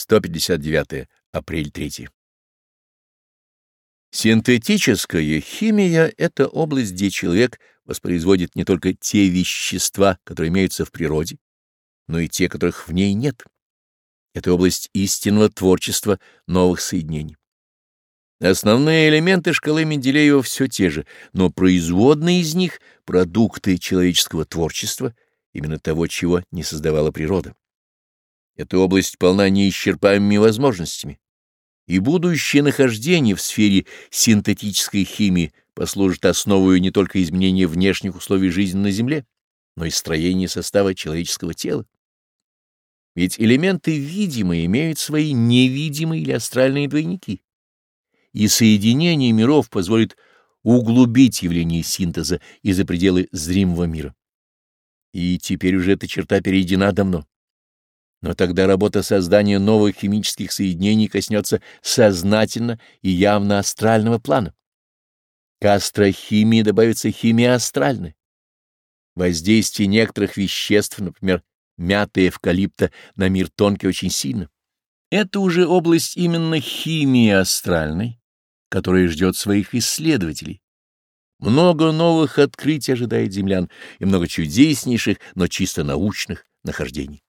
159 апрель 3. Синтетическая химия — это область, где человек воспроизводит не только те вещества, которые имеются в природе, но и те, которых в ней нет. Это область истинного творчества новых соединений. Основные элементы шкалы Менделеева все те же, но производные из них — продукты человеческого творчества, именно того, чего не создавала природа. Эта область полна неисчерпаемыми возможностями, и будущее нахождение в сфере синтетической химии послужит основой не только изменения внешних условий жизни на Земле, но и строения состава человеческого тела. Ведь элементы видимые имеют свои невидимые или астральные двойники, и соединение миров позволит углубить явление синтеза и за пределы зримого мира. И теперь уже эта черта перейдена давно. Но тогда работа создания новых химических соединений коснется сознательно и явно астрального плана. К астрохимии добавится химия астральная. Воздействие некоторых веществ, например, мяты эвкалипта, на мир тонкий очень сильно. Это уже область именно химии астральной, которая ждет своих исследователей. Много новых открытий ожидает землян и много чудеснейших, но чисто научных нахождений.